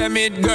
them it, girl.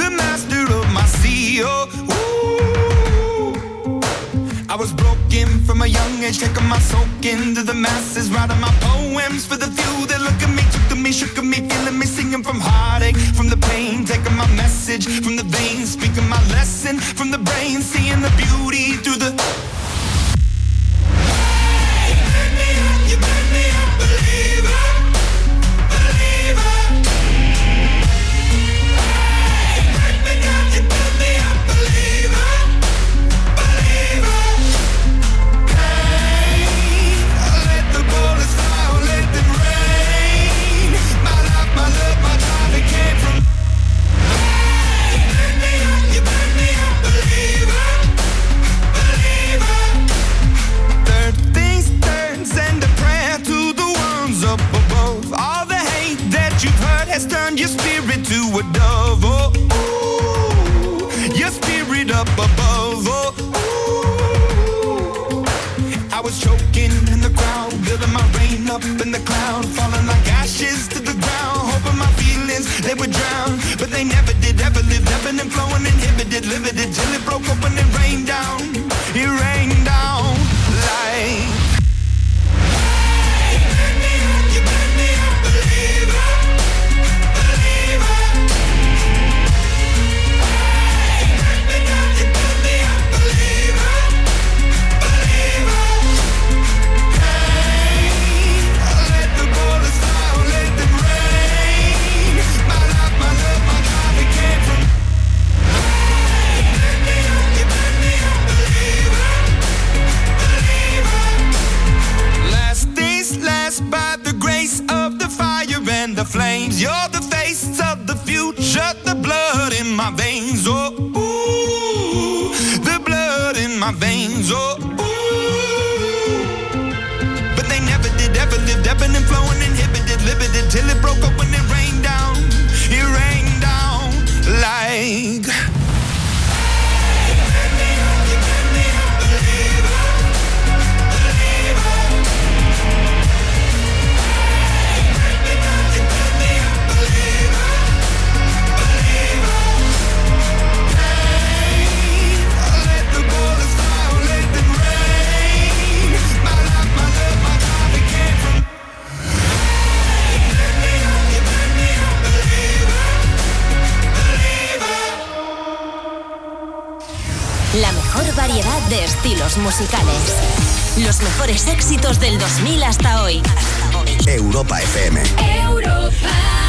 The master of my seal. I was broken from a young age, Taking my soul into the masses, writing my poems for the few that look at me, took to me, shook at me, feeling me, singing from heartache, from the pain, taking my message from the veins, speaking my lesson from the brain, seeing the beauty through the. the cloud, falling like ashes veins. Oh, ooh. But they never did, ever lived, ebbing and flowing, inhibited, limited till it broke apart. The veins, speaking my lesson from the brain, seeing the beauty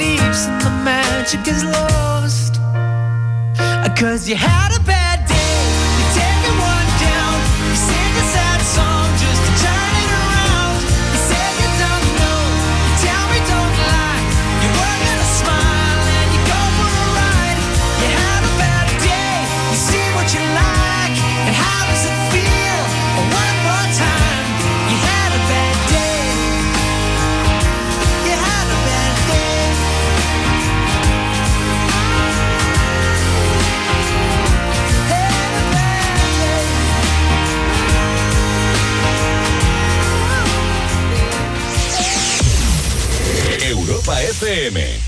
and the magic is lost. Cause you had a bad Europa FM.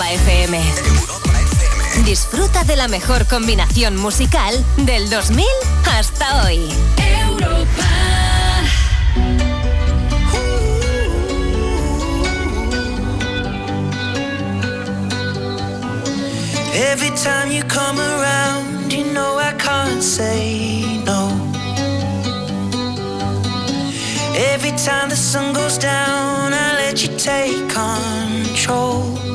Europa FM. Disfruta de la mejor combinación musical del 2000 hasta hoy. Europa. Every time you come around, you know I can't say no. Every time the sun goes down, I let you take control.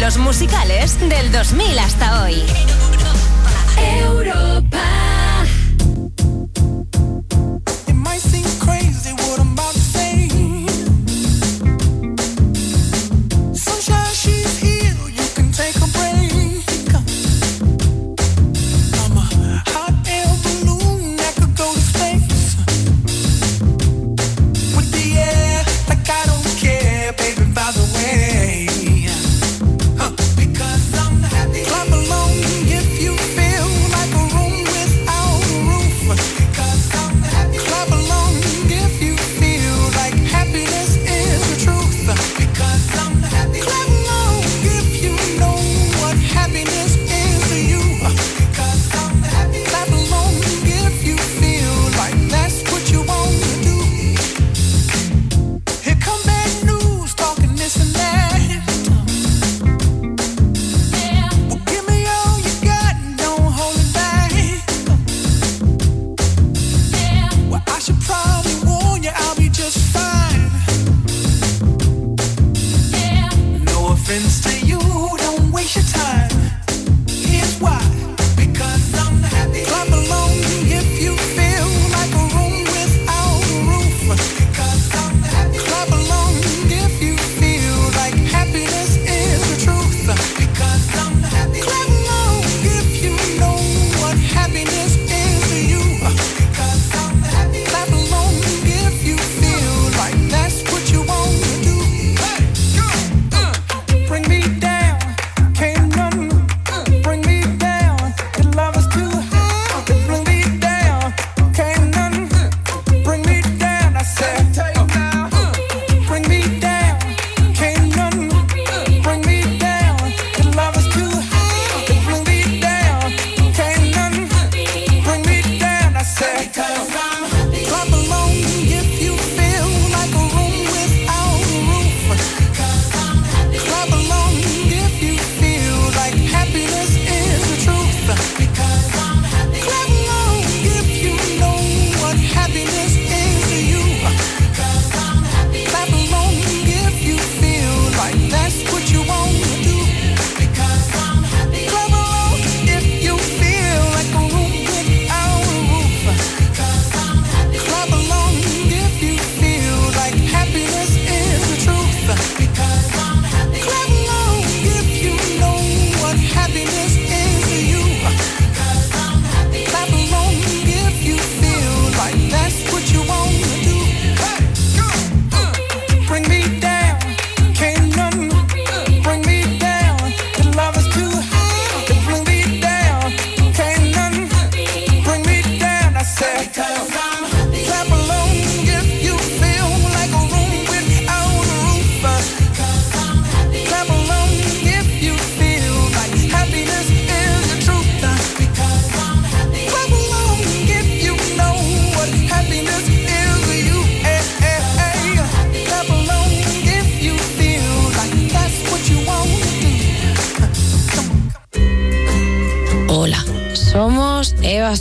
Estilos musicales del 2000 hasta hoy.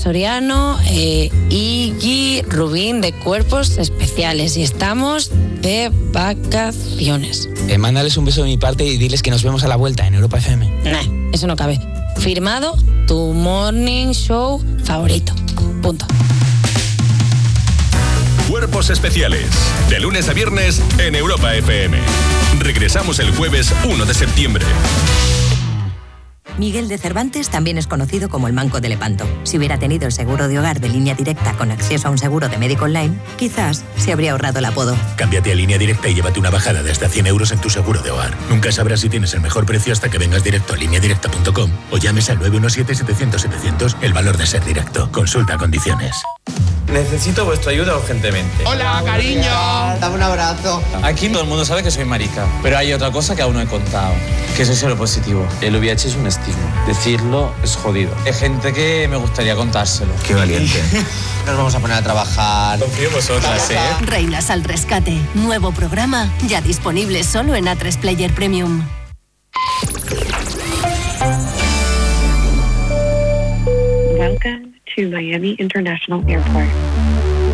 Soriano e Iggy Rubín de Cuerpos Especiales y estamos de vacaciones. Eh, mándales un beso de mi parte y diles que nos vemos a la vuelta en Europa FM. Nah, eso no cabe. Firmado tu morning show favorito. Punto. Cuerpos especiales. De lunes a viernes en Europa FM. Regresamos el jueves 1 de septiembre. Miguel de Cervantes también es conocido como el Manco de Lepanto. Si hubiera tenido el seguro de hogar de línea directa con acceso a un seguro de médico online, quizás se habría ahorrado el apodo. Cámbiate a línea directa y llévate una bajada de hasta 100 euros en tu seguro de hogar. Nunca sabrás si tienes el mejor precio hasta que vengas directo a lineadirecta.com o llames al 917-700-700 el valor de ser directo. Consulta condiciones. Necesito vuestra ayuda urgentemente. Hola, cariño. Dame un abrazo. Aquí todo el mundo sabe que soy marica, pero hay otra cosa que aún no he contado, que soy solo positivo. El VIH es un estigma. Decirlo es jodido. Hay gente que me gustaría contárselo. Qué valiente. Nos vamos a poner a trabajar. Confío en vosotras, ¿eh? Reinas al rescate. Nuevo programa, ya disponible solo en A3 Player Premium. Miami International Airport.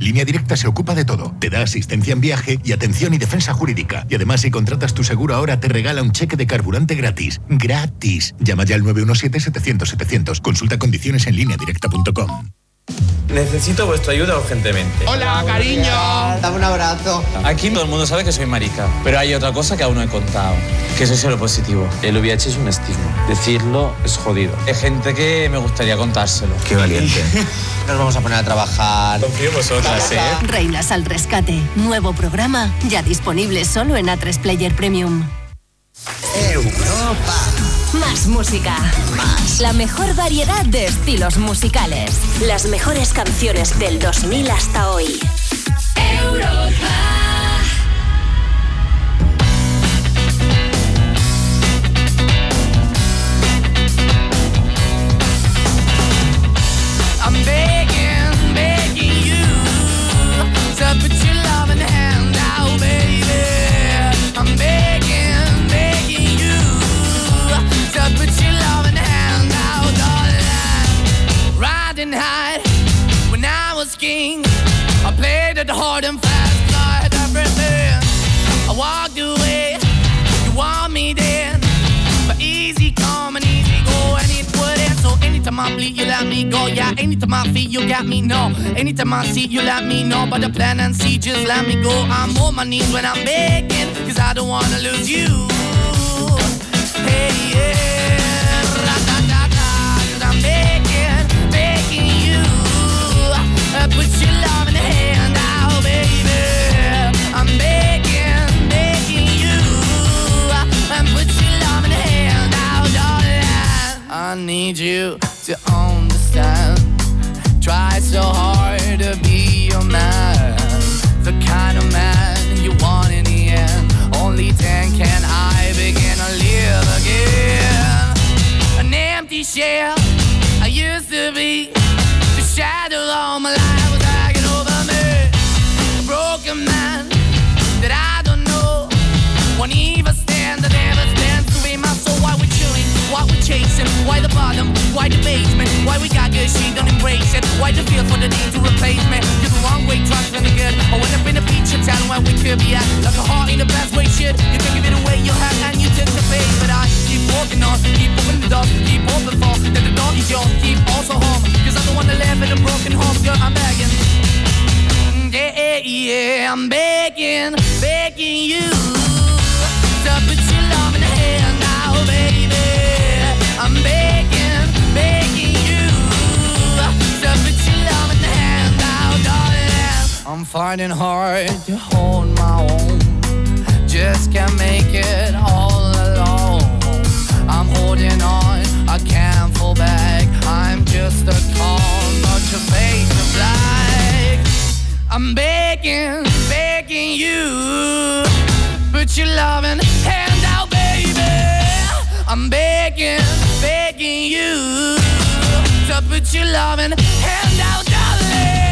Línea Directa se ocupa de todo. Te da asistencia en viaje y atención y defensa jurídica. Y además, si contratas tu seguro ahora, te regala un cheque de carburante gratis. ¡Gratis! Llama ya al 917-700-700. Consulta condiciones en lineadirecta.com. Necesito vuestra ayuda urgentemente. Hola, cariño. Dame un abrazo. Aquí todo el mundo sabe que soy marica, pero hay otra cosa que aún no he contado, que soy solo positivo. El VIH es un estigma. Decirlo es jodido. Hay gente que me gustaría contárselo. Qué valiente. Nos vamos a poner a trabajar. Confío en vosotras, ¿eh? Reinas al rescate. Nuevo programa, ya disponible solo en A3 Player Premium. Europa. Más música. Más. La mejor variedad de estilos musicales. Las mejores canciones del 2000 hasta hoy. Anytime I feel, you got me. No, anytime I see, you let me know. But the plan and see, just let me go. I'm on my knees when I'm begging, cause I don't wanna lose you. Hey, yeah. Ra-da-da-da, 'cause I'm begging, begging you. Uh, Put your love in the hand out, baby. I'm begging, you. Uh, And put your love in the hand out, darling. I need you to so hard to be your man, the kind of man you want in the end. Only then can I begin to live again. An empty shell, chasing? Why the bottom? Why the basement? Why we got good, she don't embrace it? Why the feel for the need to replace me? You're the wrong way, trust me good. I went up in a feature town where we could be at. Like a heart in the best way, shit. You can give it away, you have, and you took the bait. But I keep walking on, keep opening the keep open for. That the door is yours, keep also home. Cause I'm the one that live in a broken home, girl, I'm begging. Yeah, yeah, I'm begging, begging you to put your love in the hand now, baby. I'm finding hard to hold my own. Just can't make it all alone. I'm holding on, I can't fall back. I'm just a call, not your face of black. I'm begging, begging you. Put your loving hand out, baby. I'm begging, begging you. To put your loving hand out, darling.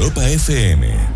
Europa FM.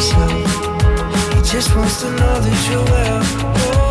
slow. He just wants to know that you're well. Oh.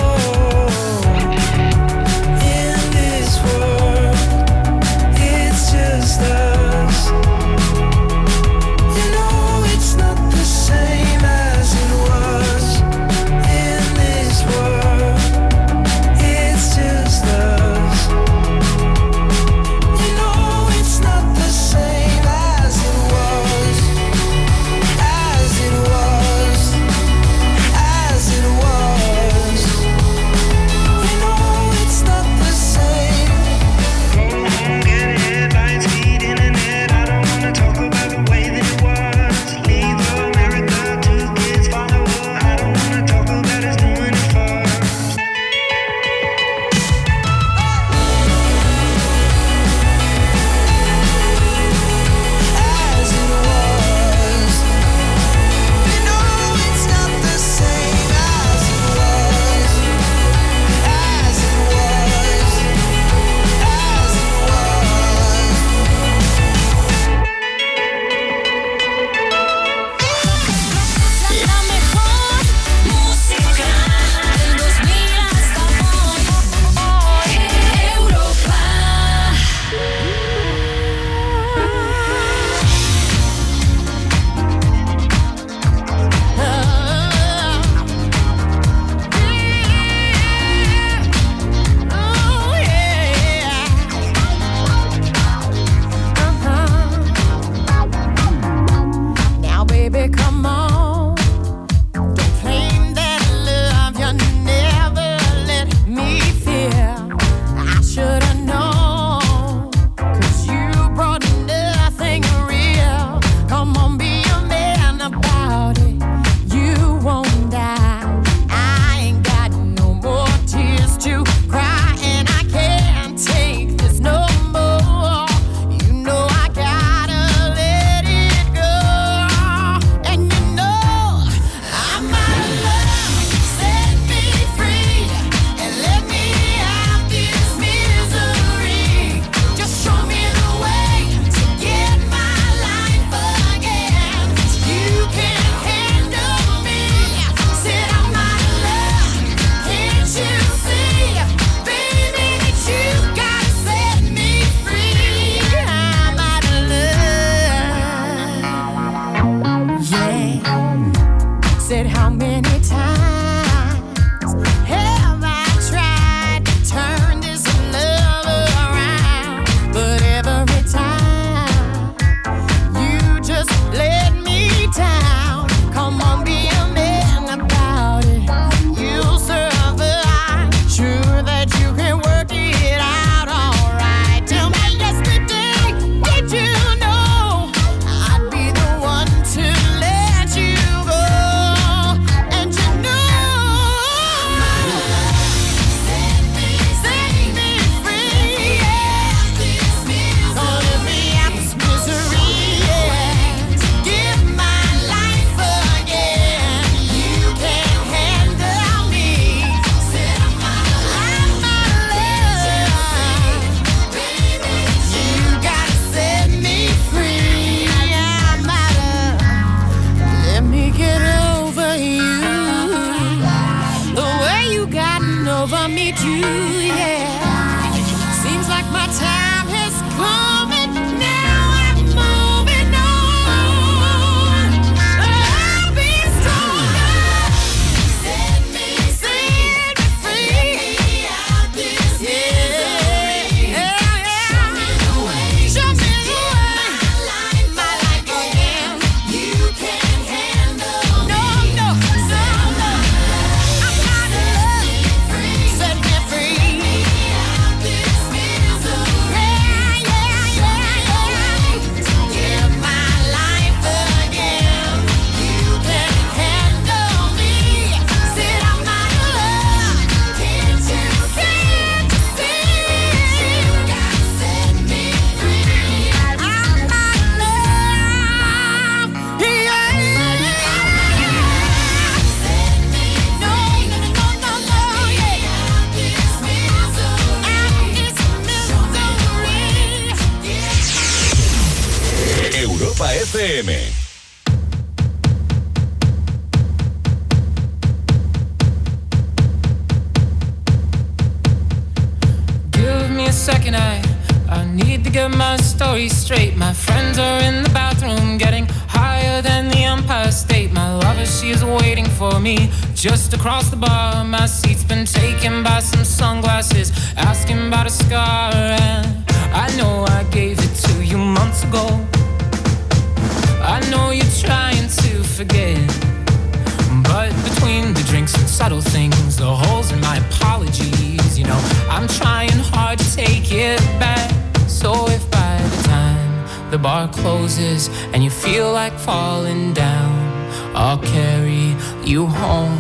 Carry you home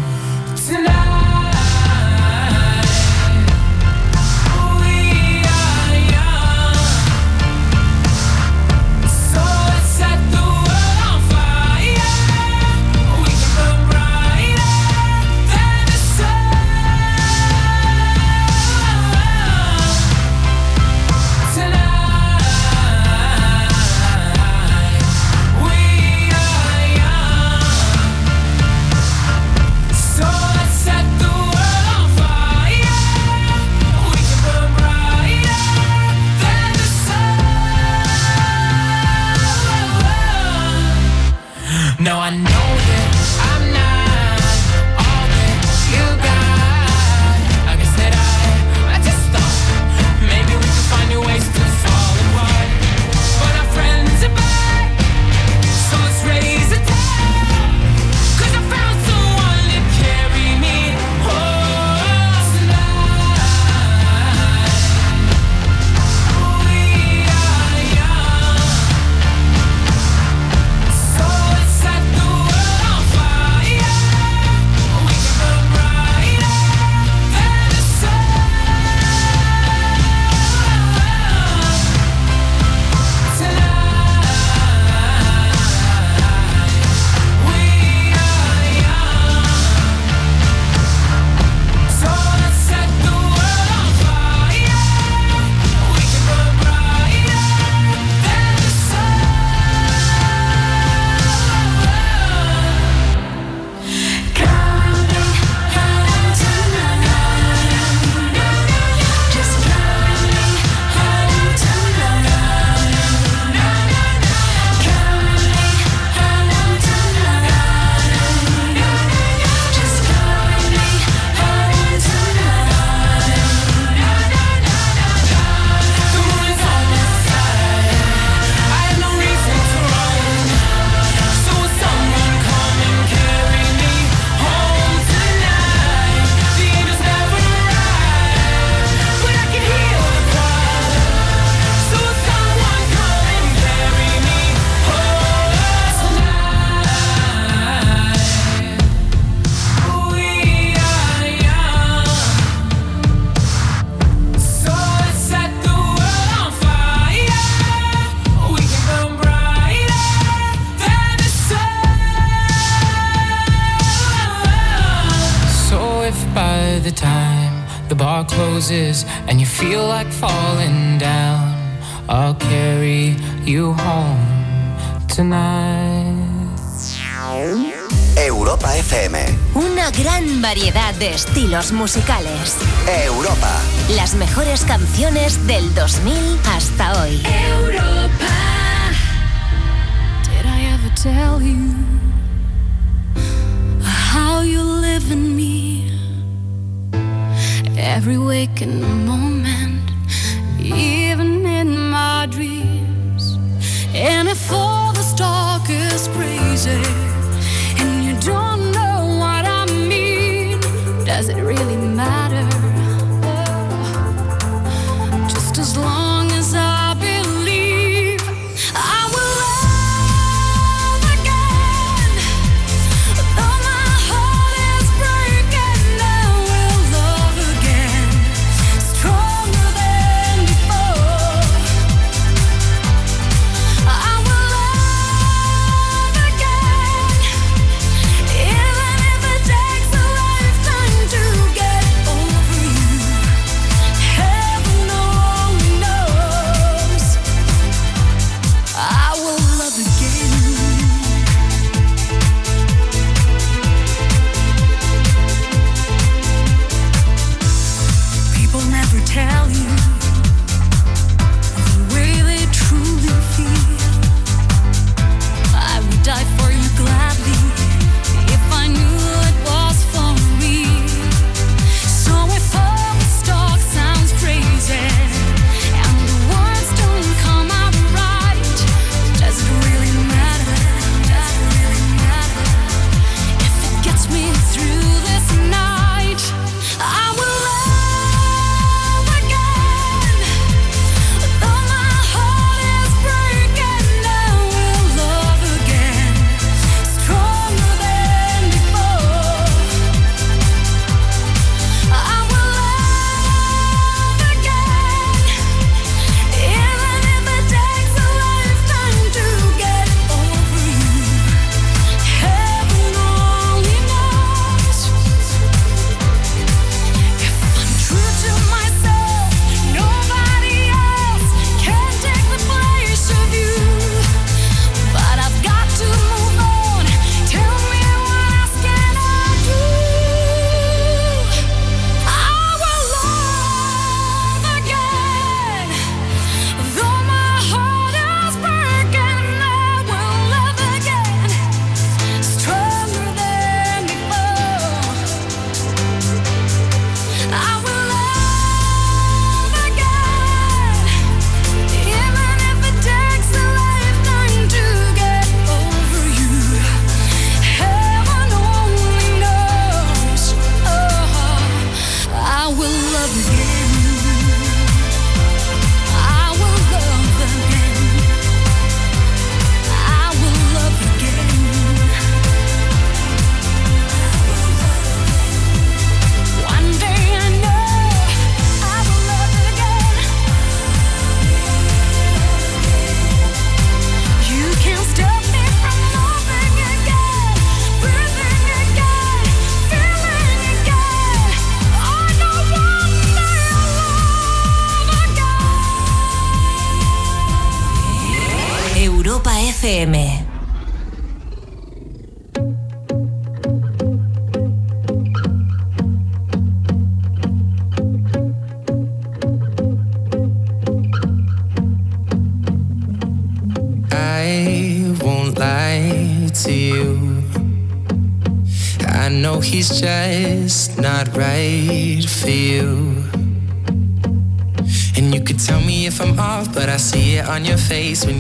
tonight. Estilos musicales.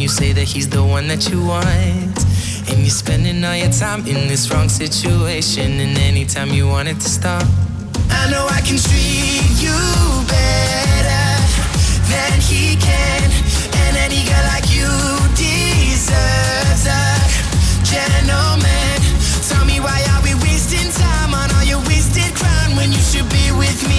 say that he's the one that you want. And you're spending all your time in this wrong situation. And anytime you want it to stop, I know I can treat you better than he can. And any girl like you deserves a gentleman. Tell me why are we wasting time on all your wasted crown when you should be with me?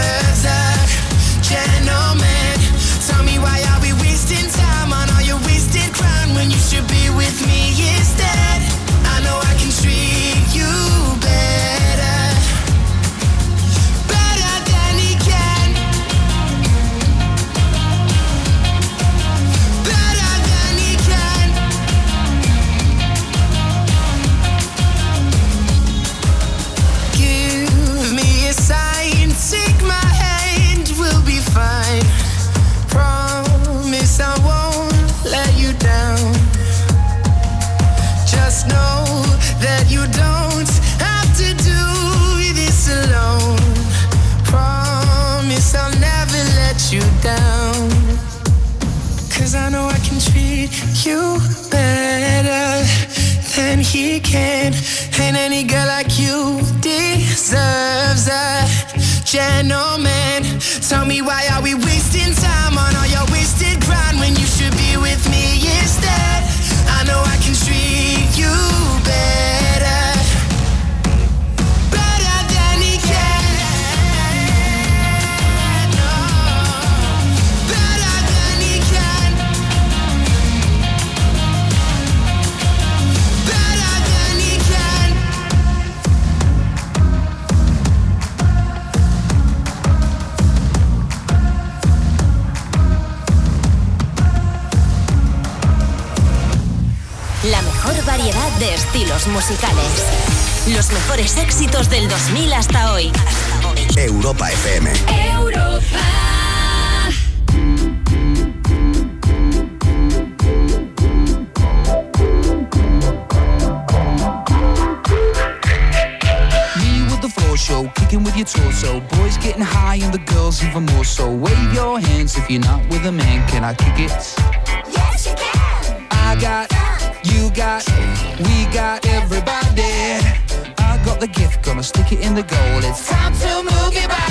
be with me instead Los mejores éxitos del 2000 hasta hoy. Europa FM. Me with the floor show, kicking with your torso. Boys getting high and the girls even more so. Wave your hands if you're not with a man. Can I kick it? Yes, you can. I got, you got, we got everybody. The gift, gonna stick it in the goal. It's time to move it body.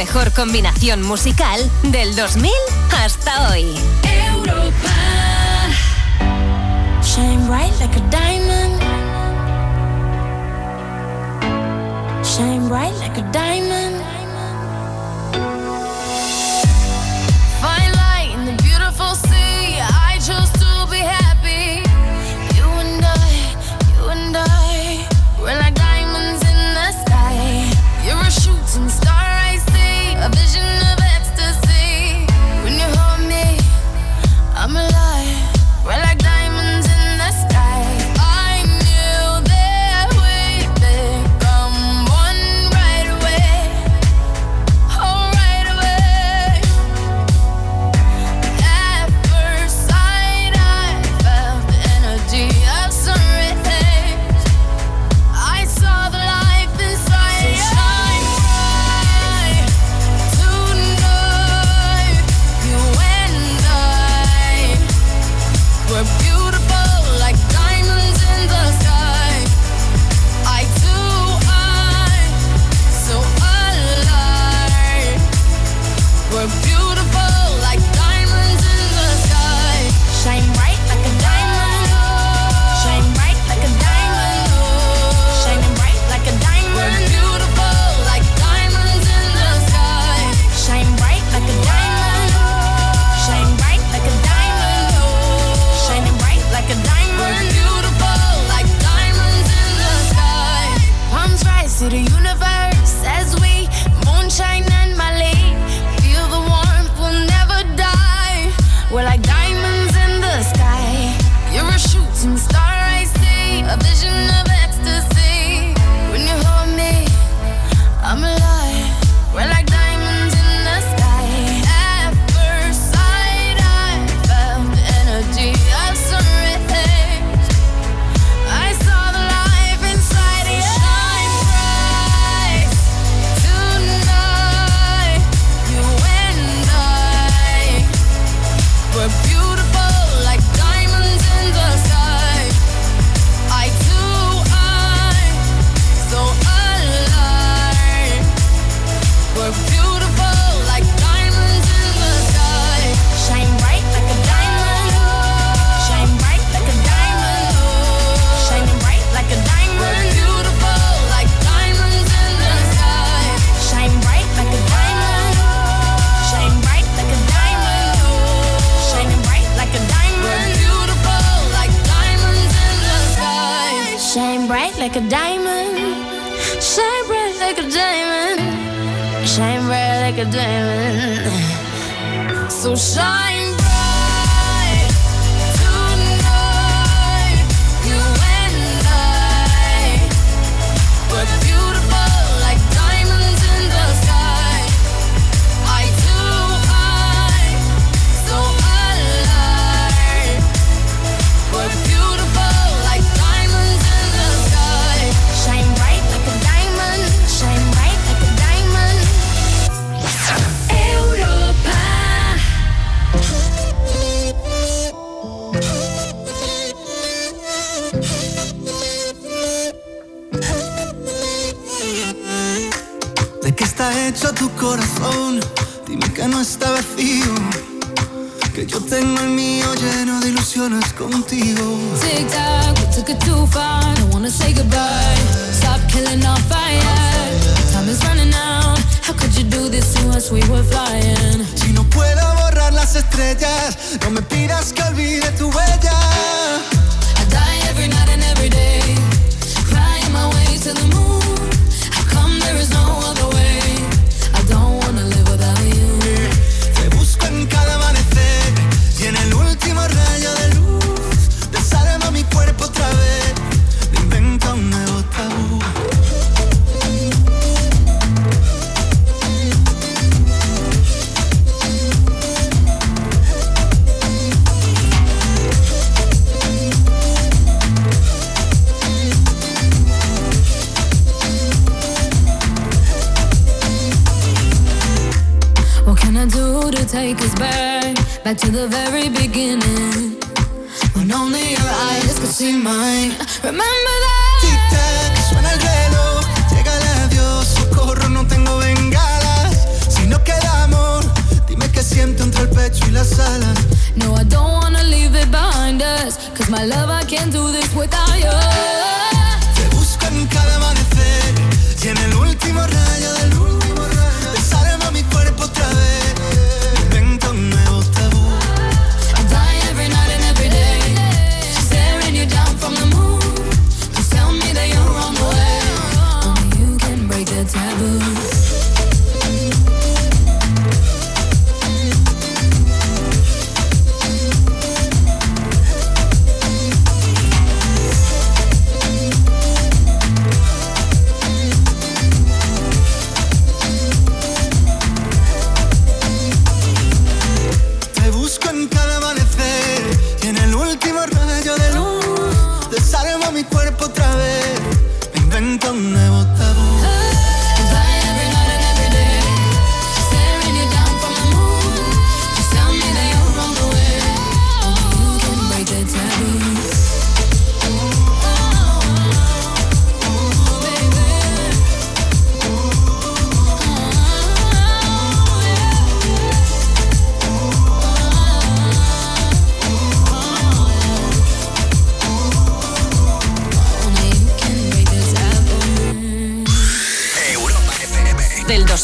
Mejor combinación musical del 2000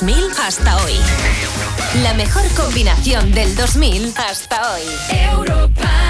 2000 hasta hoy. La mejor combinación del 2000 hasta hoy. Europa.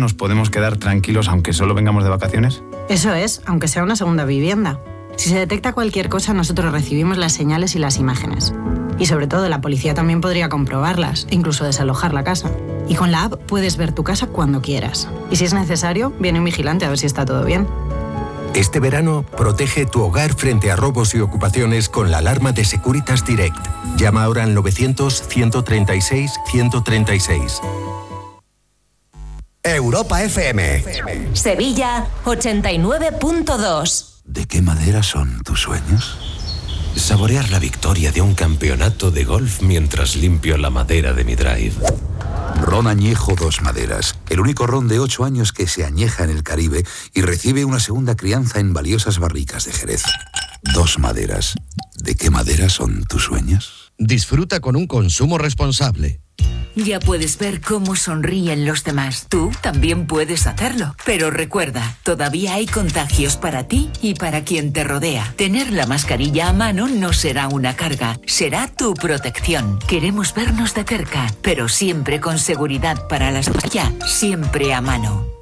Nos podemos quedar tranquilos aunque solo vengamos de vacaciones? Eso es, aunque sea una segunda vivienda. Si se detecta cualquier cosa, nosotros recibimos las señales y las imágenes. Y sobre todo, la policía también podría comprobarlas, e incluso desalojar la casa. Y con la app puedes ver tu casa cuando quieras. Y si es necesario, viene un vigilante a ver si está todo bien. Este verano, protege tu hogar frente a robos y ocupaciones con la alarma de Securitas Direct. Llama ahora al 900-136-136. Europa FM. Sevilla 89.2. ¿De qué madera son tus sueños? Saborear la victoria de un campeonato de golf mientras limpio la madera de mi drive. Ron Añejo Dos Maderas, el único ron de 8 años que se añeja en el Caribe y recibe una segunda crianza en valiosas barricas de Jerez. Dos Maderas. ¿De qué madera son tus sueños? Disfruta con un consumo responsable. Ya puedes ver cómo sonríen los demás. Tú también puedes hacerlo. Pero recuerda, todavía hay contagios para ti y para quien te rodea. Tener la mascarilla a mano no será una carga, será tu protección. Queremos vernos de cerca, pero siempre con seguridad para las ya, siempre a mano.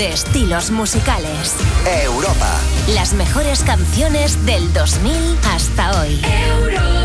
de estilos musicales. Europa. Las mejores canciones del 2000 hasta hoy. Europa.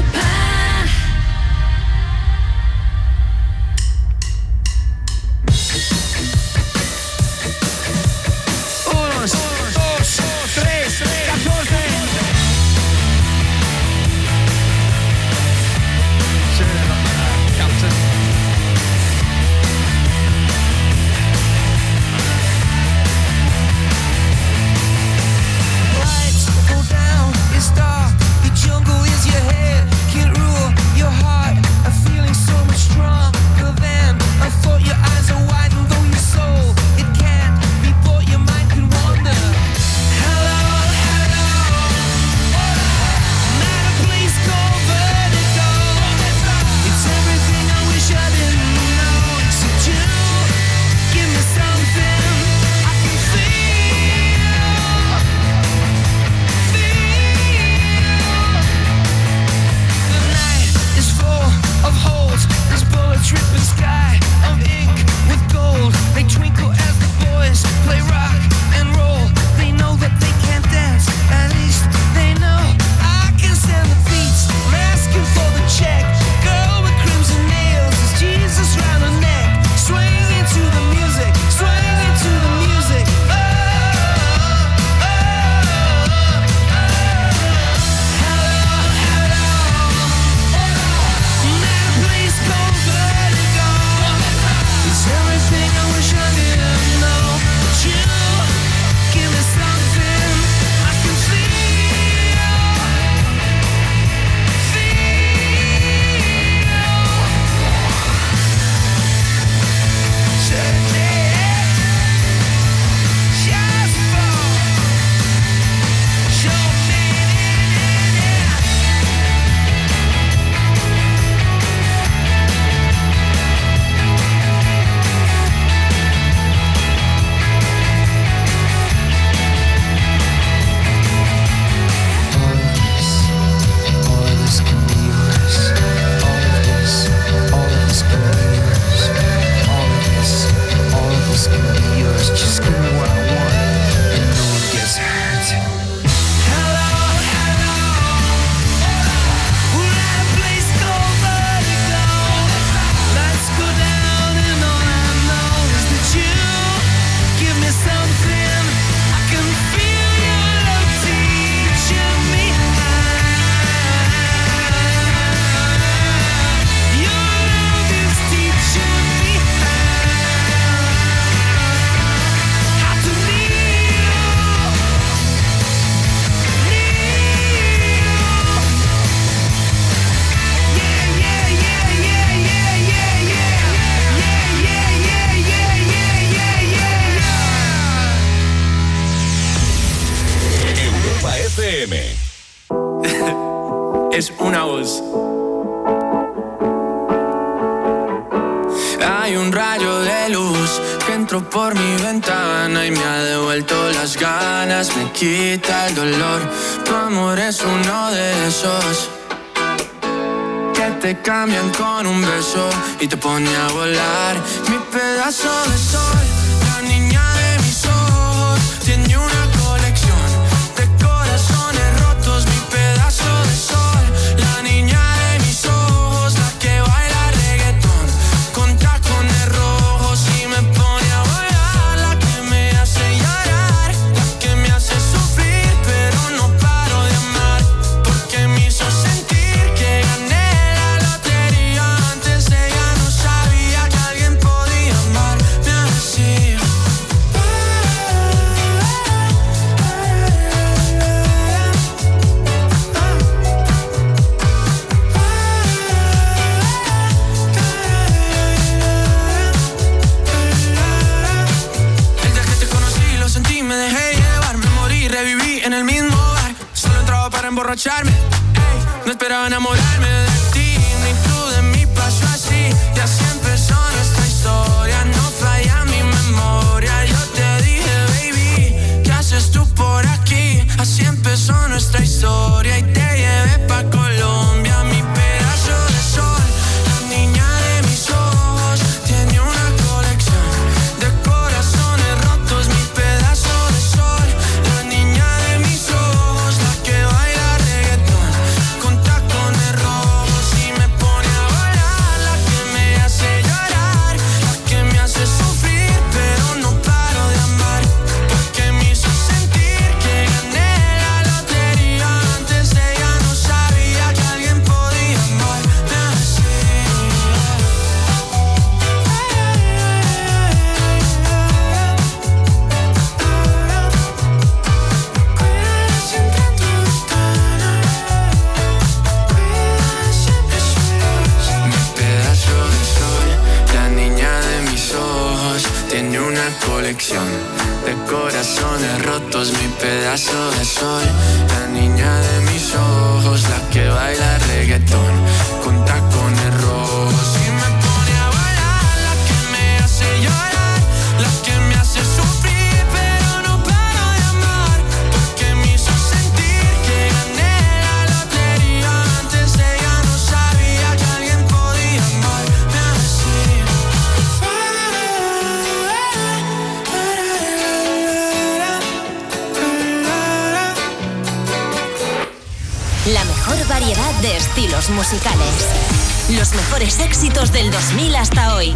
Éxitos del 2000 hasta hoy.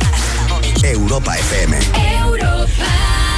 Europa FM. Just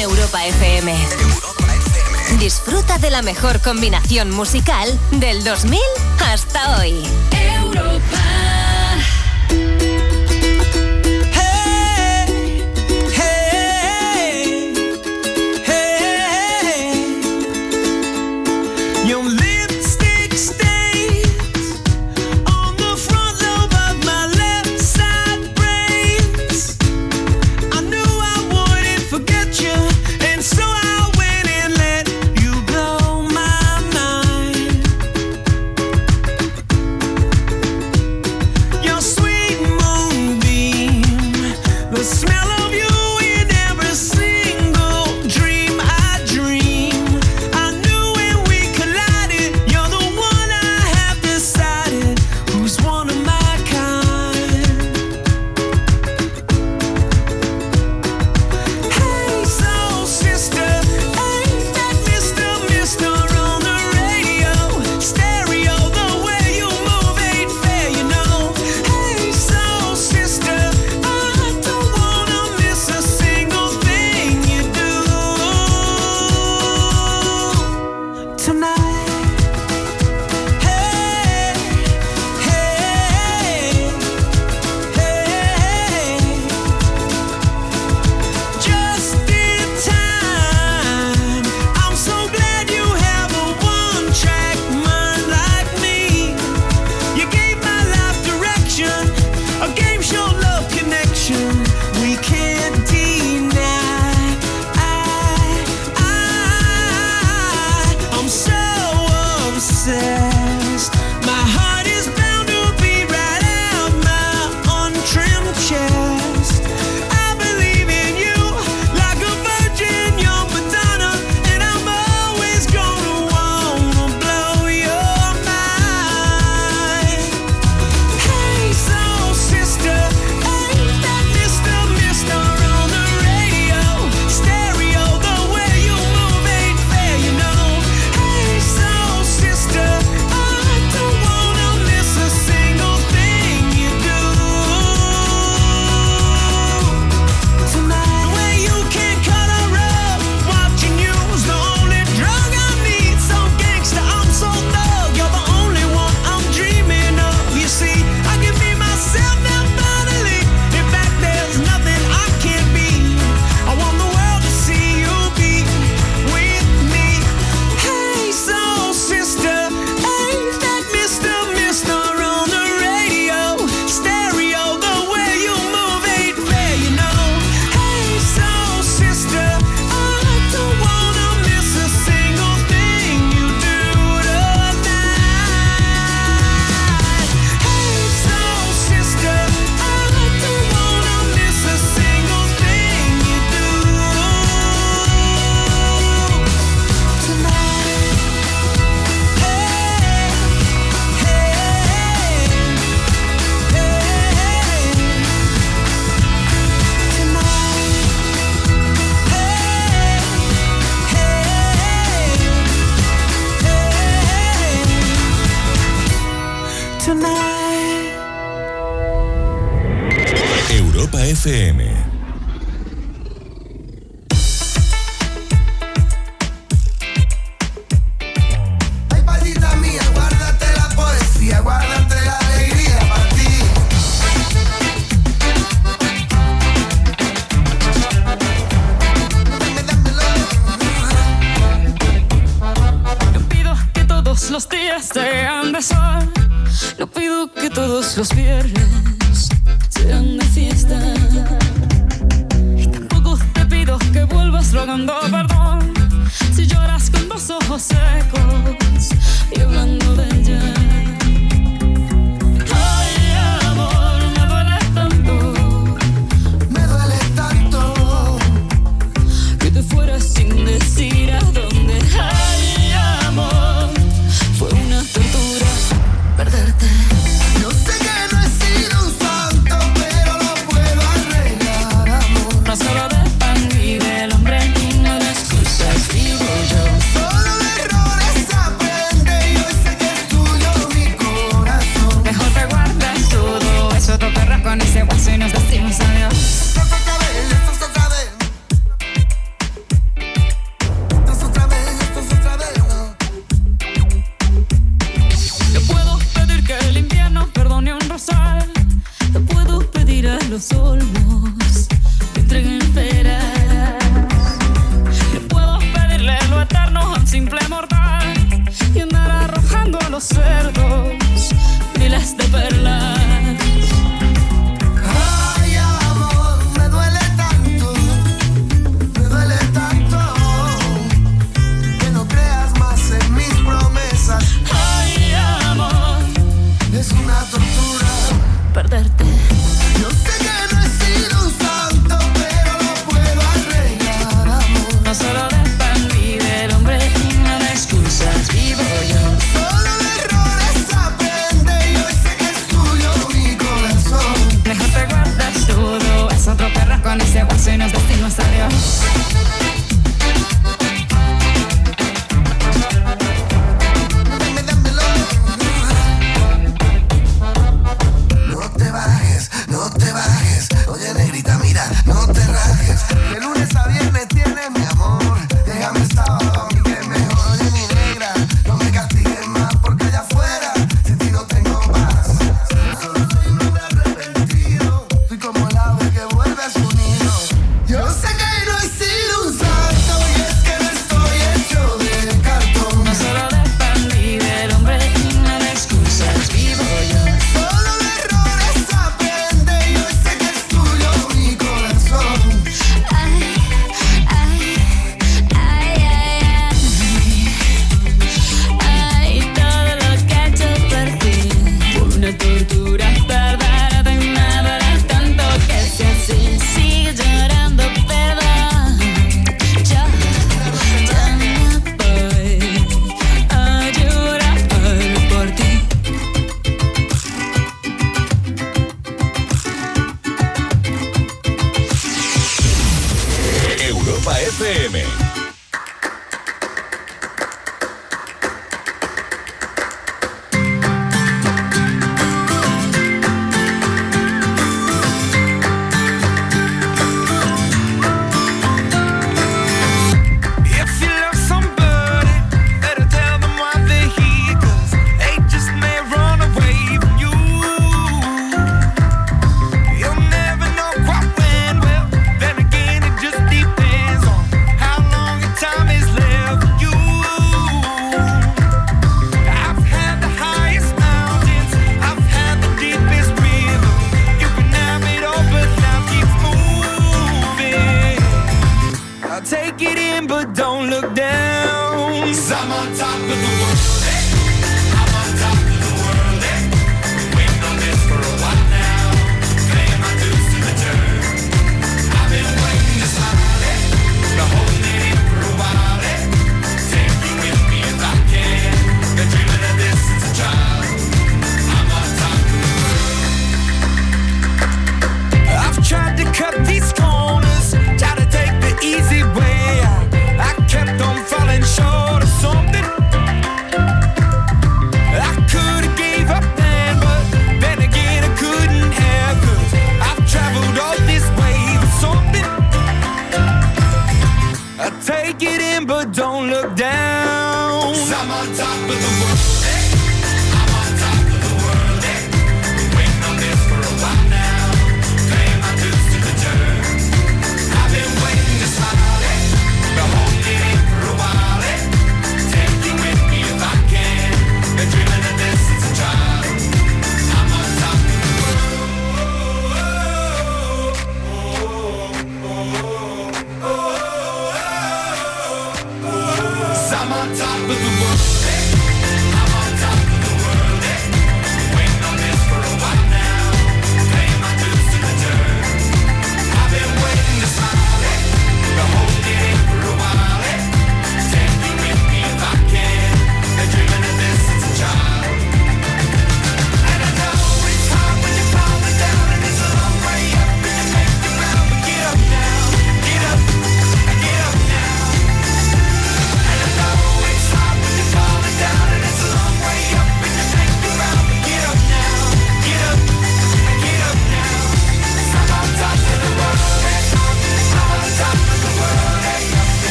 Europa FM. Disfruta de la mejor combinación musical del 2000 hasta hoy. Europa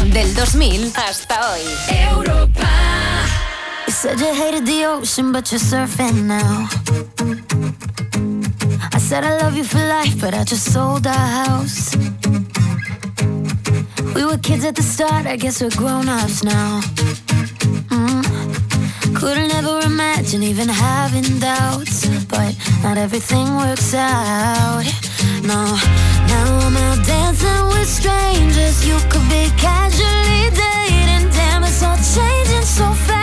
evolución del 2000 hasta hoy. Europa. You said you hated the ocean, but you're surfing now. I said I love you for life, but I just sold our house. We were kids at the start, I guess we're grown ups now. Mm. Couldn't ever imagine even having doubts, but not everything works out. No, now I'm out there dancing with strangers. You could be casually dating. Damn, it's all changing so fast.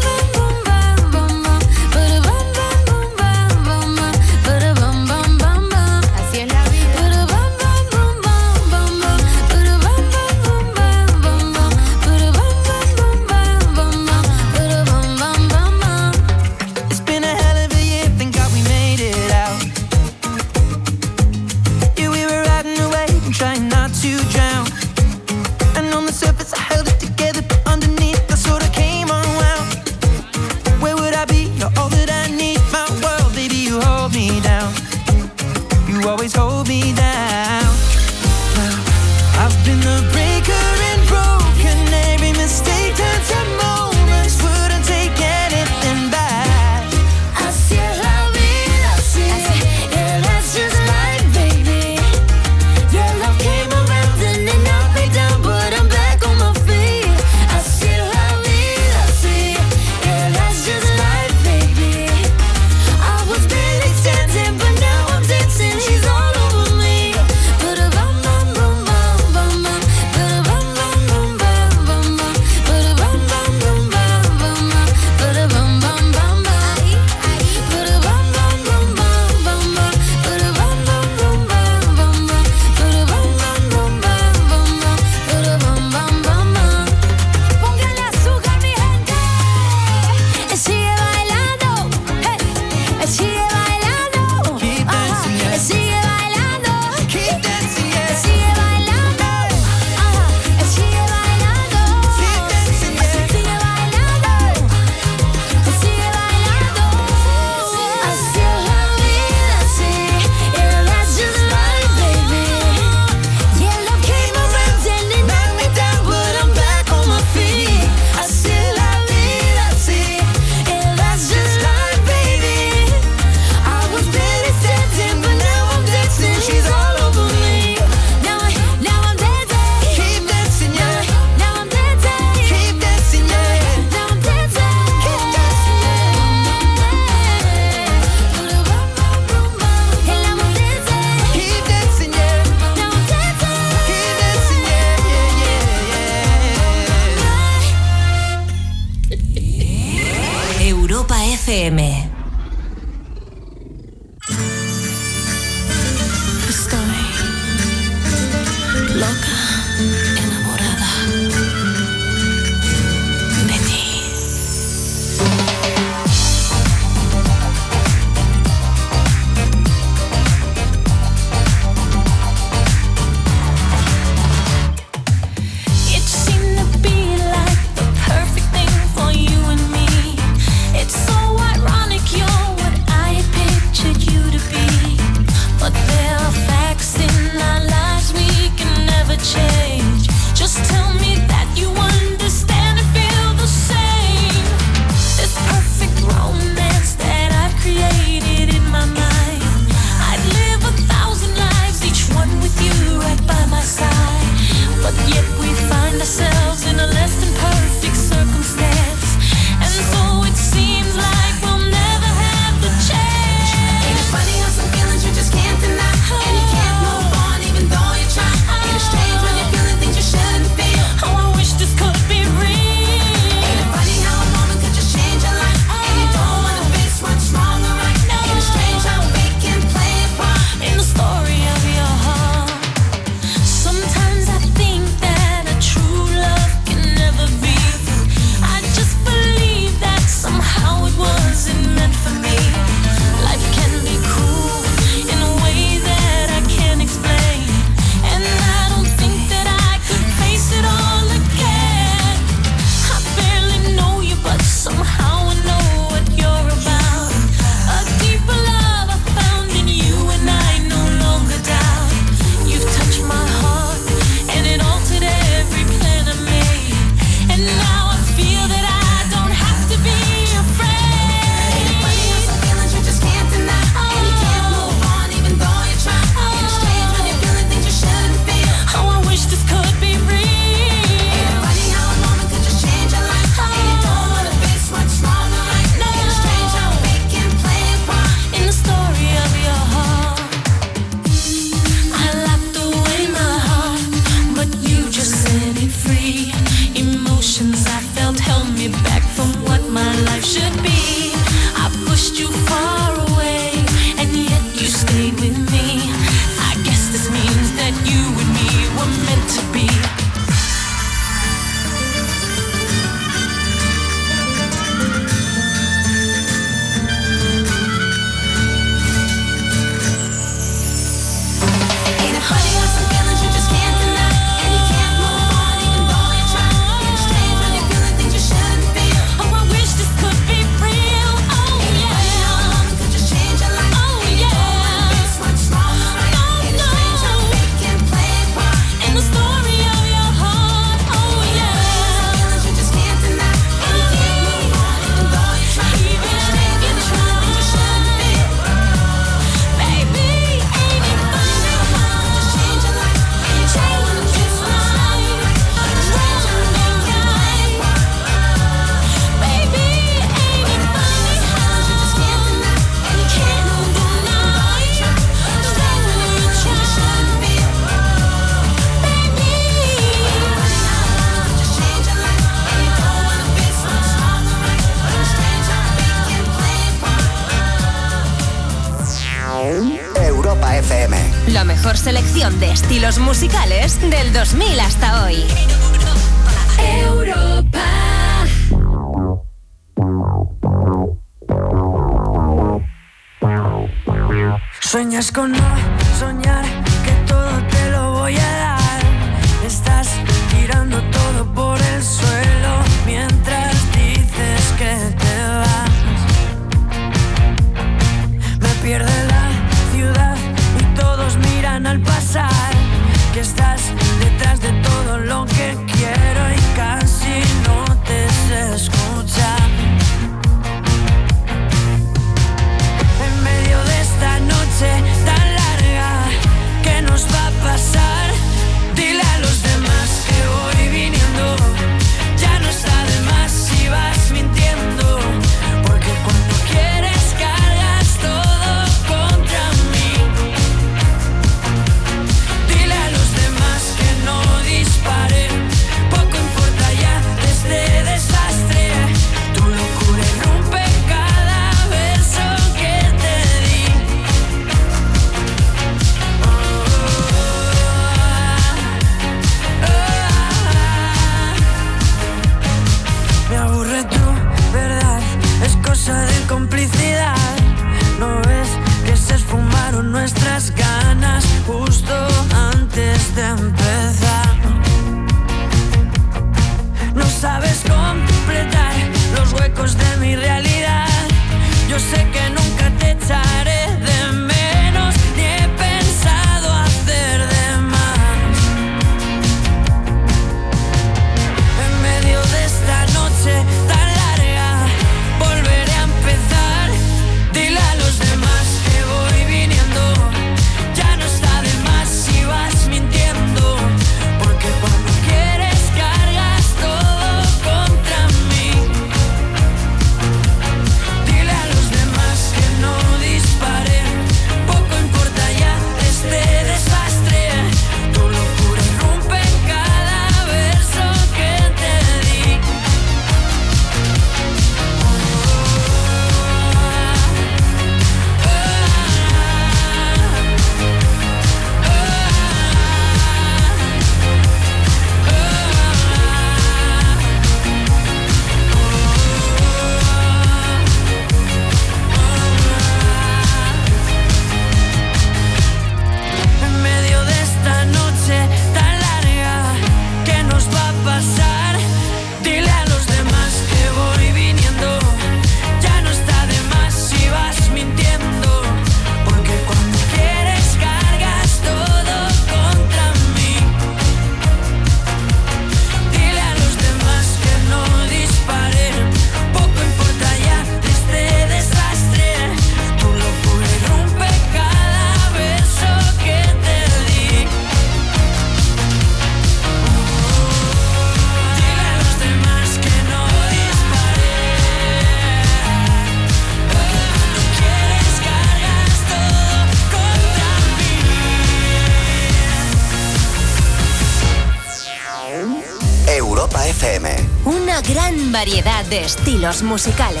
Estilos musicales.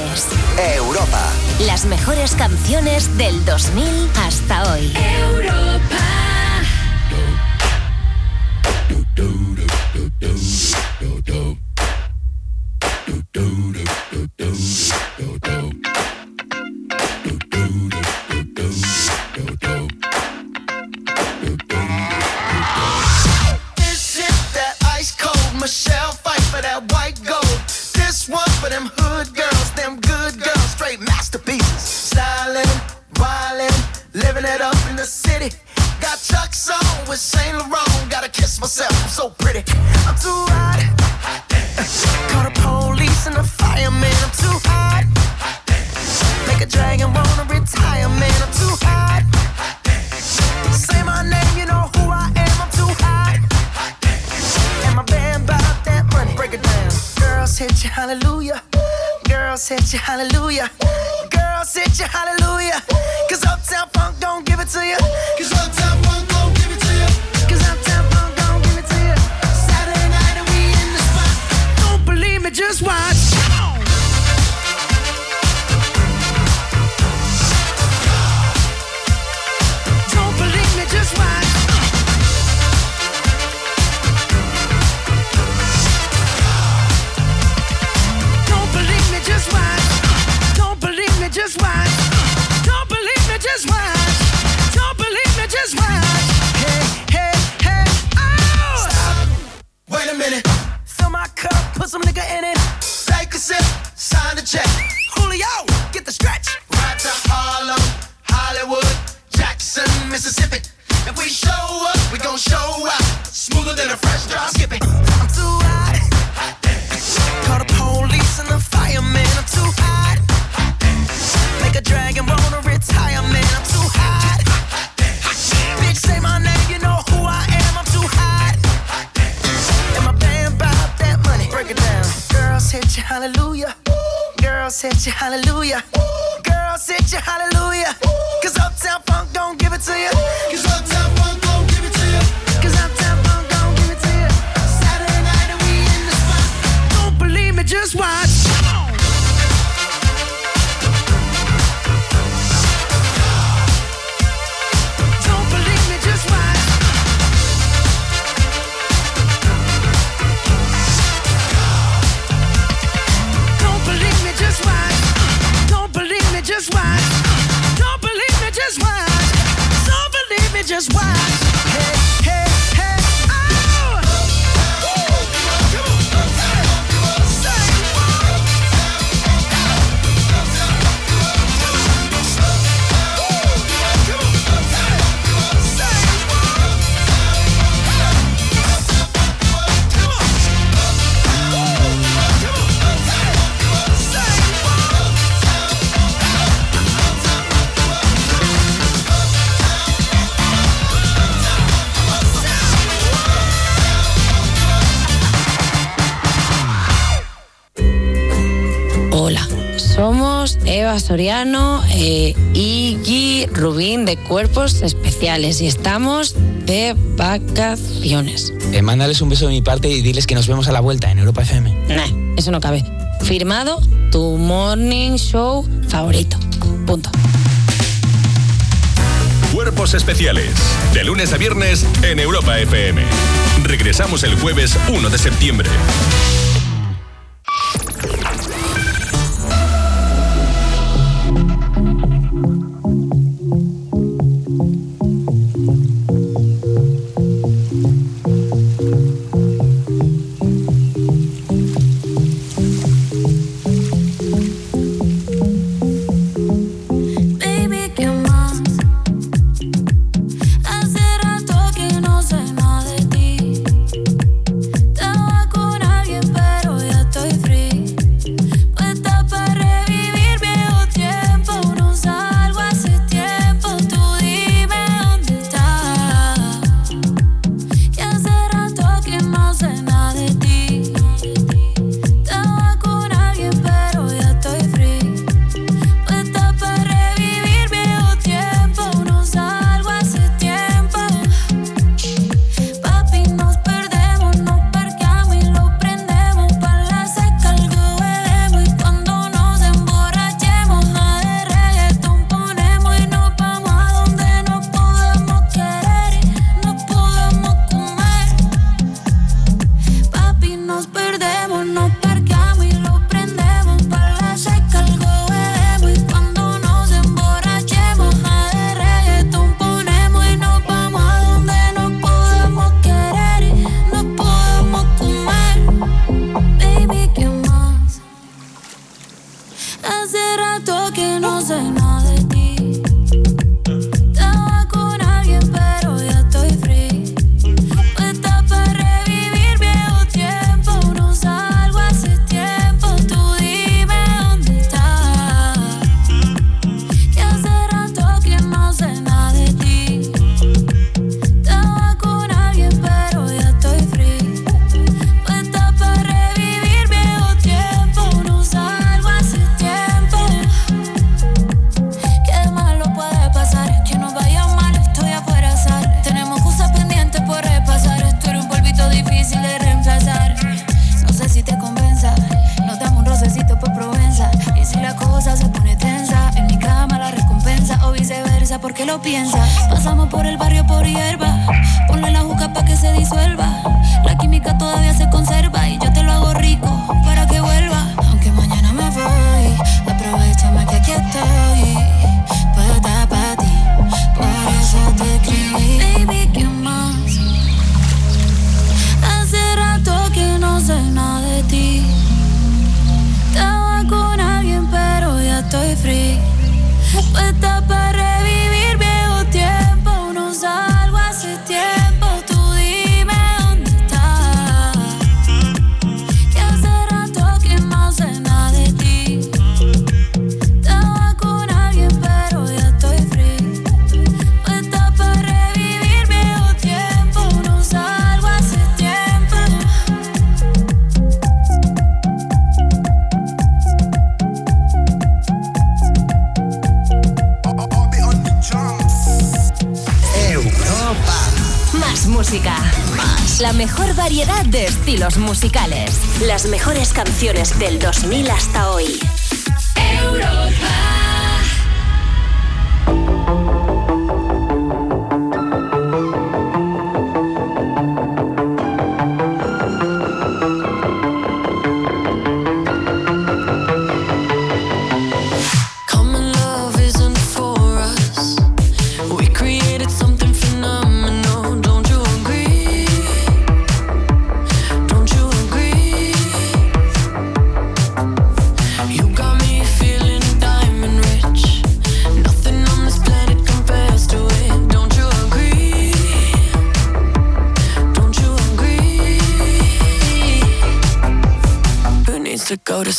Soriano eh, y Rubín de Cuerpos Especiales. Y estamos de vacaciones. Eh, mándales un beso de mi parte y diles que nos vemos a la vuelta en Europa FM. Nah, eso no cabe. Firmado tu morning show favorito. Punto. Cuerpos Especiales. De lunes a viernes en Europa FM. Regresamos el jueves 1 de septiembre. La mejor variedad de estilos musicales. Las mejores canciones del 2000 hasta hoy.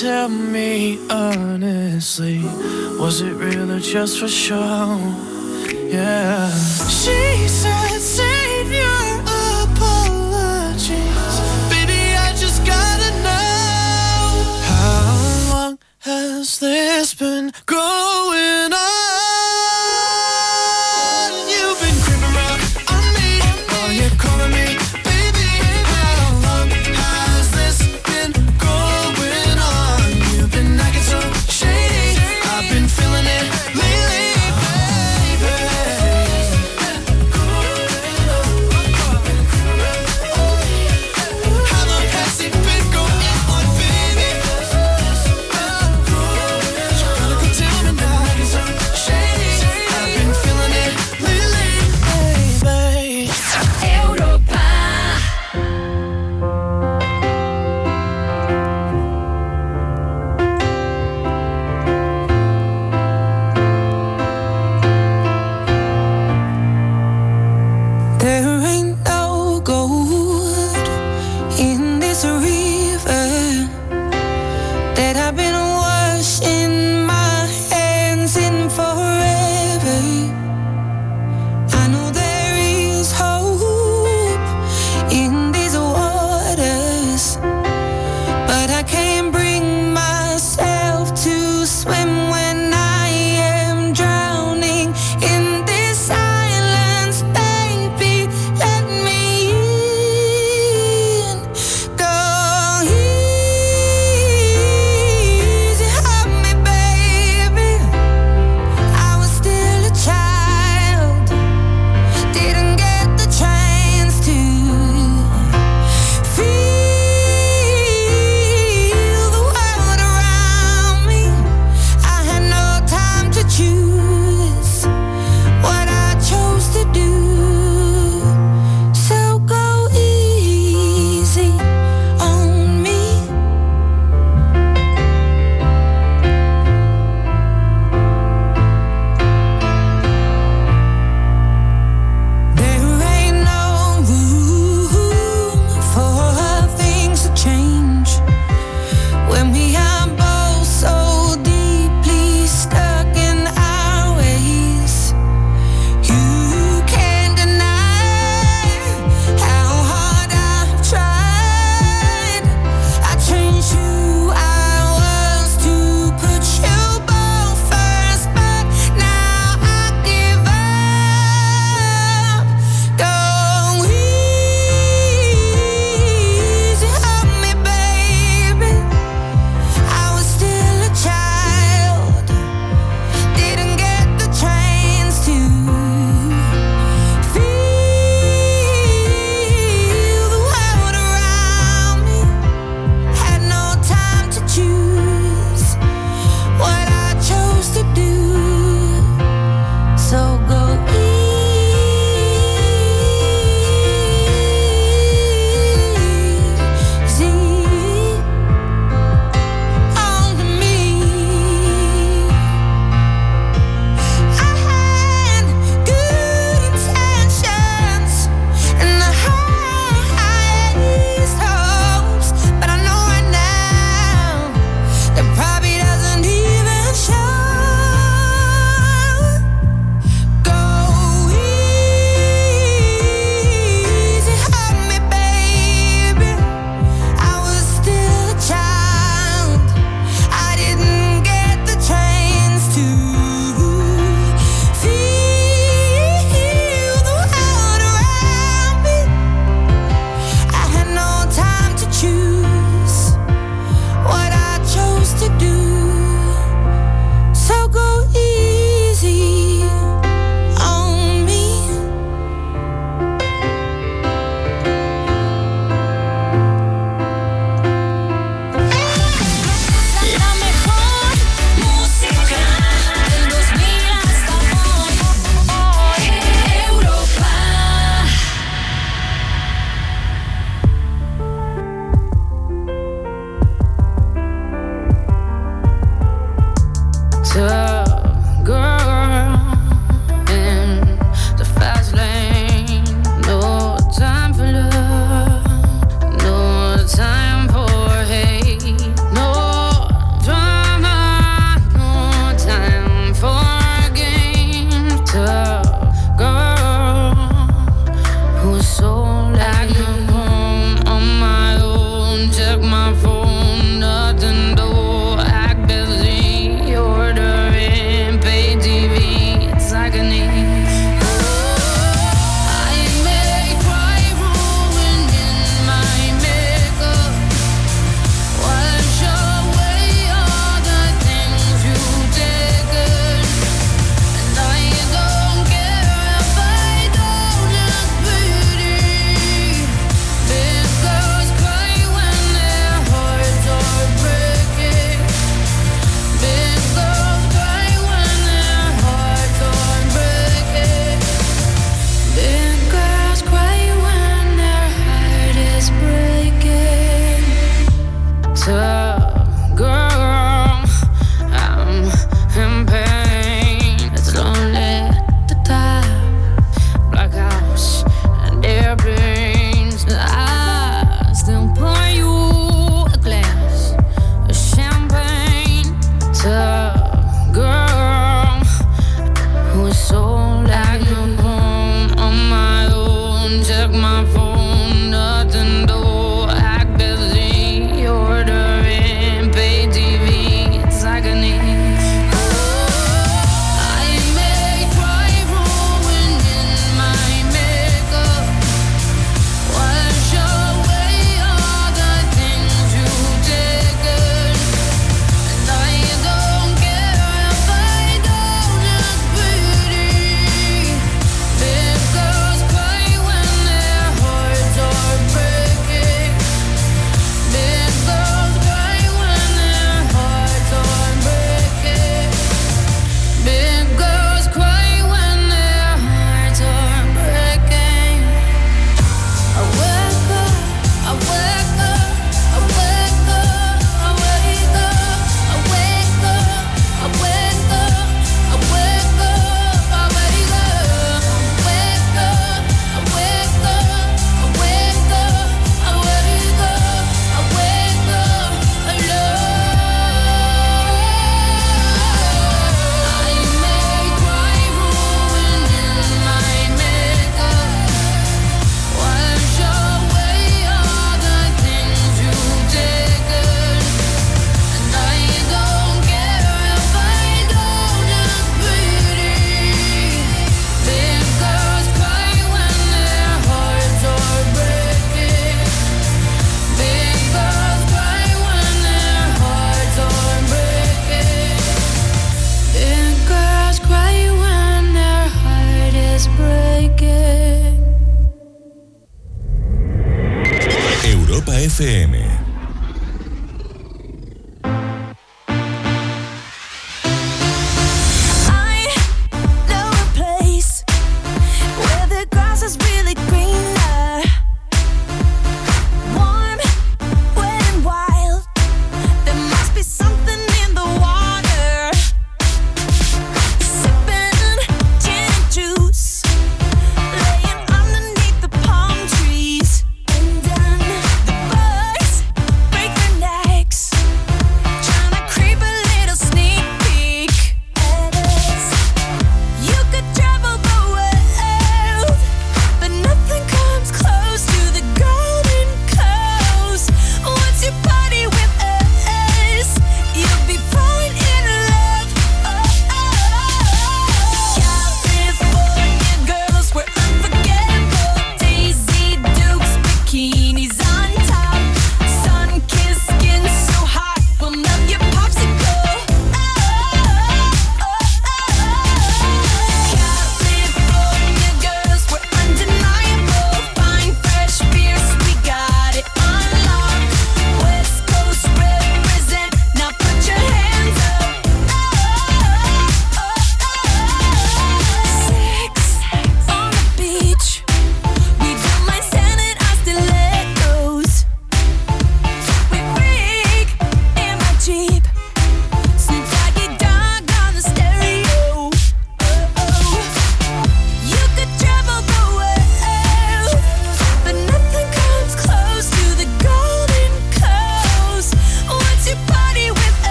tell me honestly, was it real or just for show? Yeah. She said, save your apologies. Baby, I just gotta know. How long has this been going?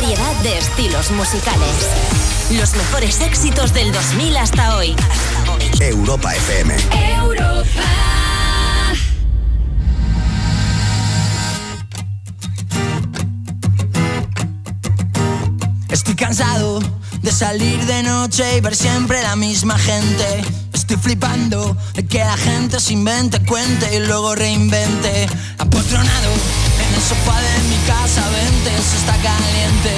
Variedad de estilos musicales. Los mejores éxitos del 2000 hasta hoy. Europa FM. Estoy cansado de salir de noche y ver siempre la misma gente. Estoy flipando de que la gente se invente, cuente y luego reinvente. Apotronado en el sofá de mi casa, vente, se está caliente.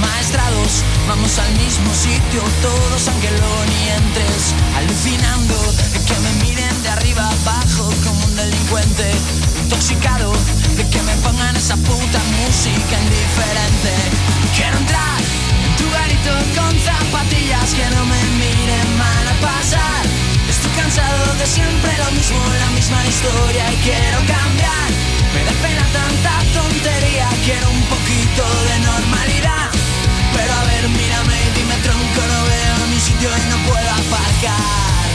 Maestrados, vamos al mismo sitio, todos aunque luego ni entres. Alucinando de que me miren de arriba abajo como un delincuente. Intoxicado de que me pongan esa puta música indiferente. Quiero entrar en tu garito con zapatillas que no me miren mal a pasar. Estoy cansado de siempre lo mismo, la misma historia y quiero cambiar. Me da pena tanta tontería, quiero un poquito de normalidad. Pero a ver, mírame y dime tronco, no veo mi sitio y no puedo aparcar.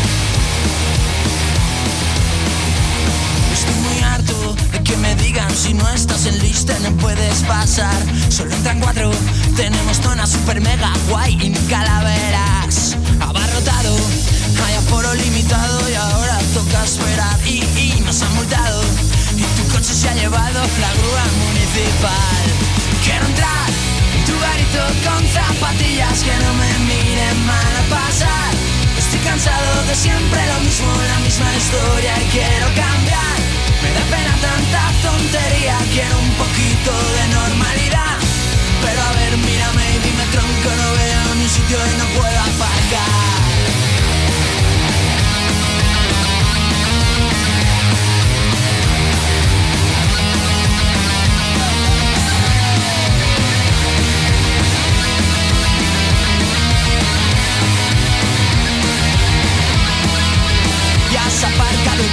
Estoy muy harto de que me digan si no estás en lista no puedes pasar. Solo entran cuatro, tenemos zona super mega guay y calaveras. Abarrotado, hay aforo limitado y ahora toca esperar. Y, y nos han multado se ha llevado la grúa municipal. Quiero entrar en tu garito con zapatillas que no me miren mal a pasar. Estoy cansado de siempre lo mismo, la misma historia y quiero cambiar. Me da pena tanta tontería, quiero un poquito de normalidad. Pero a ver, mírame y dime tronco, no veo ni sitio y no puedo aparcar.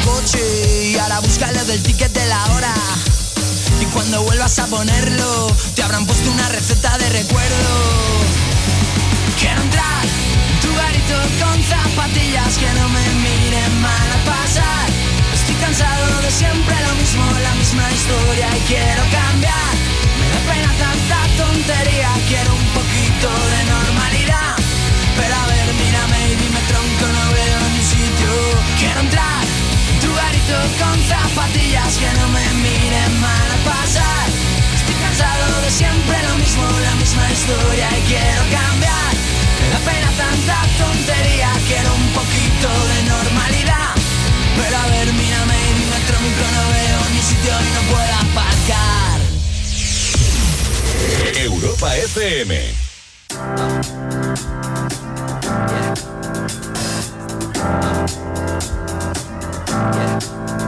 Coche y ahora búscalo del ticket de la hora. Y cuando vuelvas a ponerlo, te habrán puesto una receta de recuerdo. Quiero entrar en tu garito con zapatillas que no me miren mal a pasar. Estoy cansado de siempre lo mismo, la misma historia y quiero cambiar. Me da pena tanta tontería, quiero un poquito de normalidad. Pero a ver, mírame y dime tronco, no veo ni sitio. Quiero entrar en garito con zapatillas que no me miren mal a pasar. Estoy cansado de siempre lo mismo, la misma historia y quiero cambiar. Me da pena tanta tontería, quiero un poquito de normalidad. Pero a ver, mírame y dime tronco, no veo ni sitio y no puedo aparcar. Europa FM.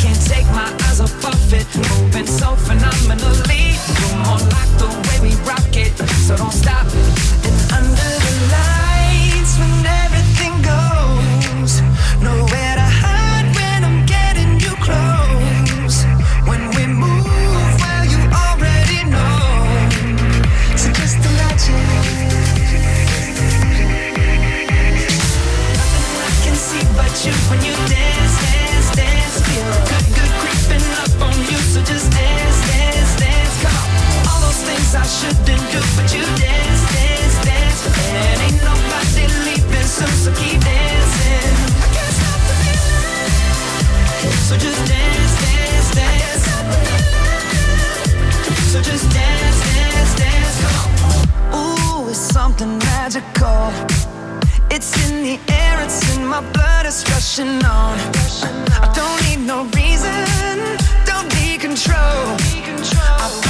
can't take my eyes off of it, moving so phenomenally. You're more like the way we rock it, so don't stop. And under I can't stop the feel. So just dance, dance, dance. So just dance, dance, dance. Ooh, it's something magical. It's in the air, it's in my blood, it's rushing on. I don't need no reason, don't need control. I fly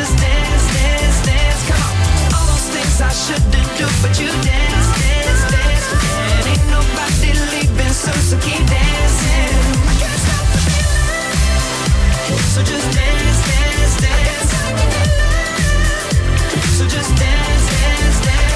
just dance, dance, dance. Come on. All those things I shouldn't do, but you dance, dance, dance. And ain't nobody leaving, so, keep dancing. Can't stop the feeling. So just dance, dance, dance. So just dance, dance, dance.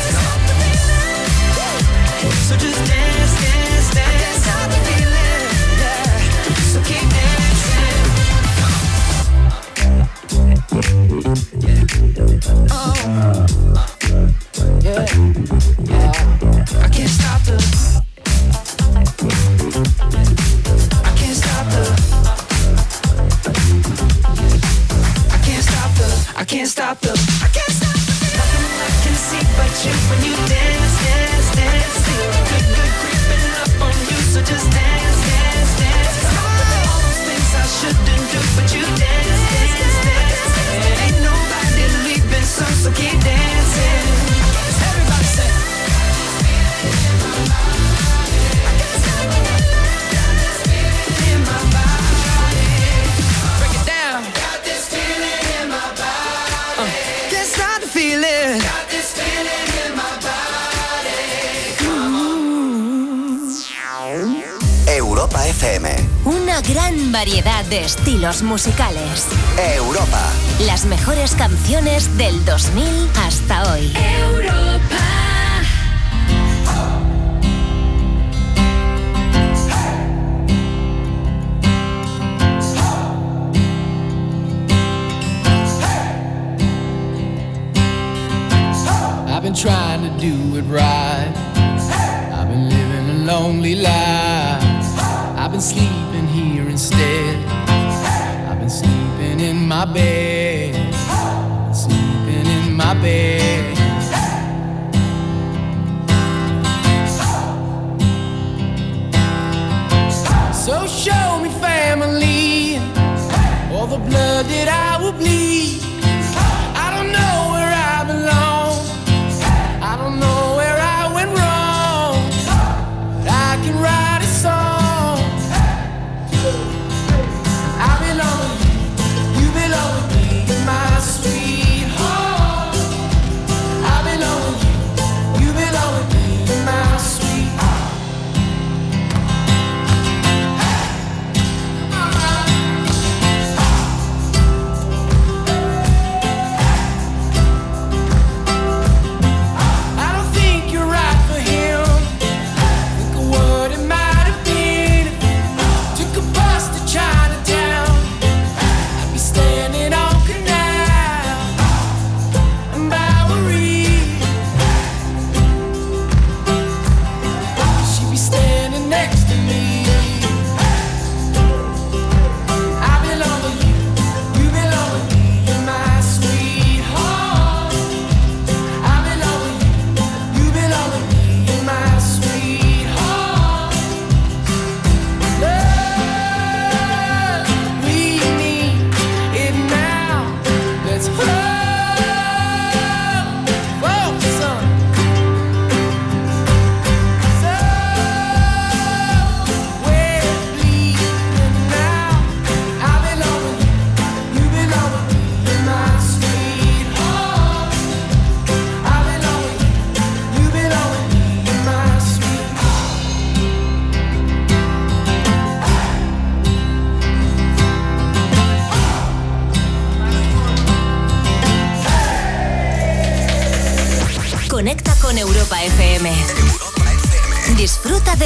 estilos musicales. Europa. Las mejores canciones del 2000 hasta hoy. Europa. my bed.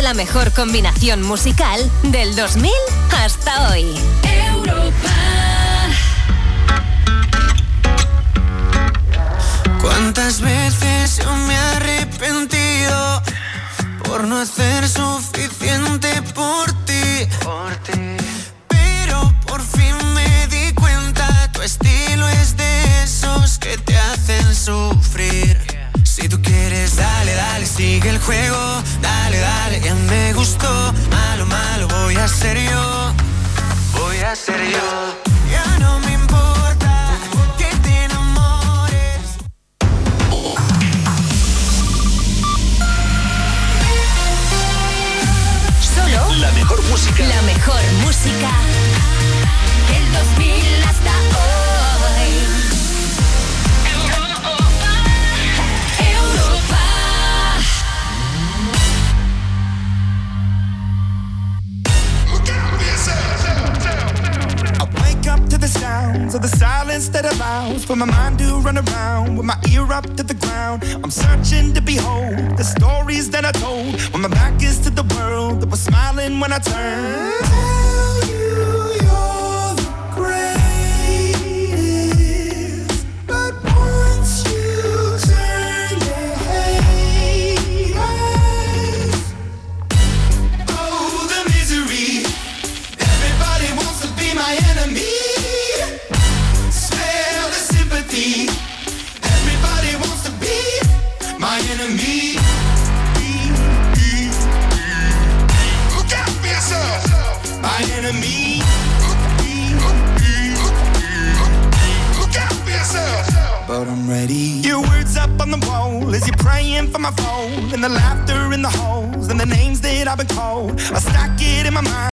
la mejor combinación musical del 2000 hasta hoy. Europa. ¿Cuántas veces yo me he arrepentido por no hacer suficiente por ti? Por ti. Pero por fin me di cuenta, tu estilo es de esos que te hacen sufrir. Si tú quieres, dale, dale, sigue el juego me gustó.